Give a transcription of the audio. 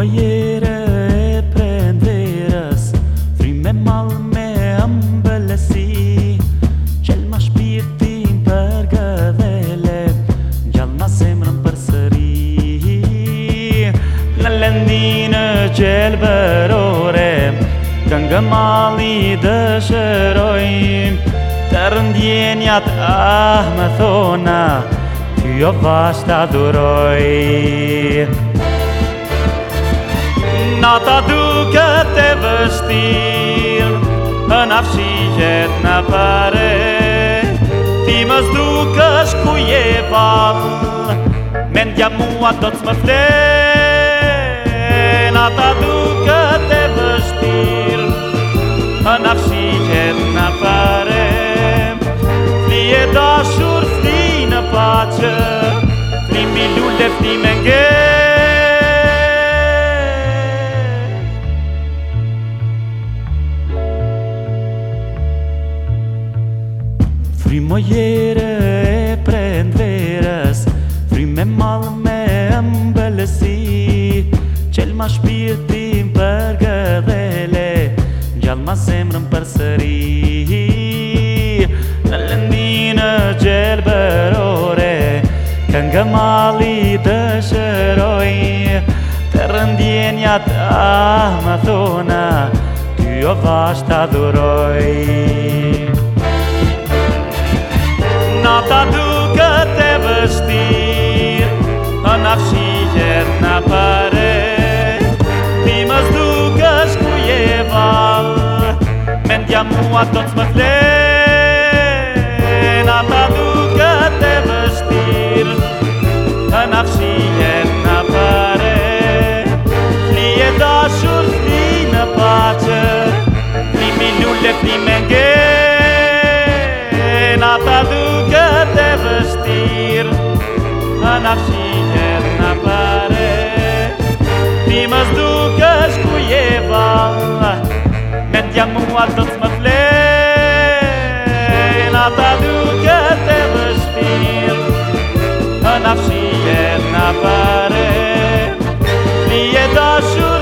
Mojere e prenderës Fri me malë me ambëlesi Qel ma shpirtin për gëdhele Gjallë ma semrën për sëri Në lëndinë qel bërore Gëngë mali dëshërojmë Të rëndjenjat ah më thona Ty o vashta duroj Nata duke të vështir Në afshijet në pare Ti më zduke shkuje je pap Mendja mua do të më fle Nata duke të vështir Në afshijet në pare Fli e dashur, fli në pache Fli mi lullet, me Frimë jere e prend verës Frimë e malë me mbëlesi Qel ma shpirtin për gëdhele Gjallë ma semrën për sëri Në lëndinë gjelë bërore Kënë nga mali të shëroj Të rëndjenja të ahma thona Ty o vashta dhuroj Να φύγει από την αίθουσα και να πάρει. Είμαστε στο mas du kes kujeva Met ja mu at dat smat lei Na ta du ke te vespil Na pare Li e da